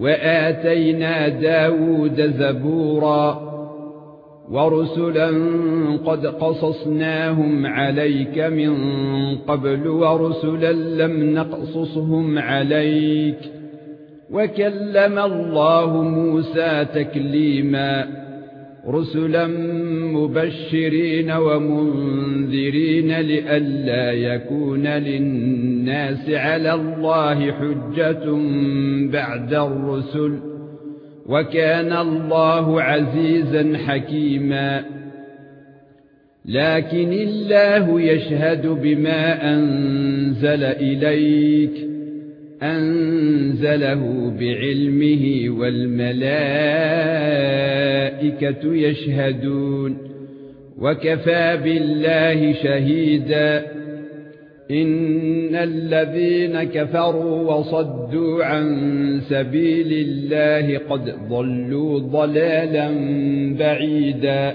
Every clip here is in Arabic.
وآتينا داوود زبورا ورسلا قد قصصناهم عليك من قبل ورسلا لم نقصصهم عليك وكلم الله موسى تكليما رسلا مبشرين ومنذرين لئلا يكون للناس على الله حجة بعد الرسل وكان الله عزيزا حكيما لكن الله يشهد بما أنزل إليك أنزله بعلمه والملائكة يشهدون وكفى بالله شهيدا إن الذين كفروا وصدوا عن سبيل الله قد ضلوا ضلالا بعيدا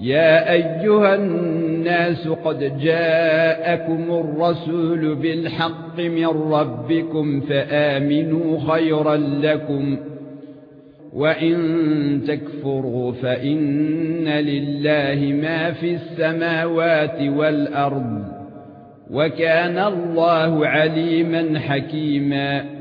يا أيها الناس قد جاءكم الرسول بالحق من ربكم فآمنوا خيرا لكم وإن تكفروا فإن لله ما في السماوات والأرض وكان الله عليما حكيما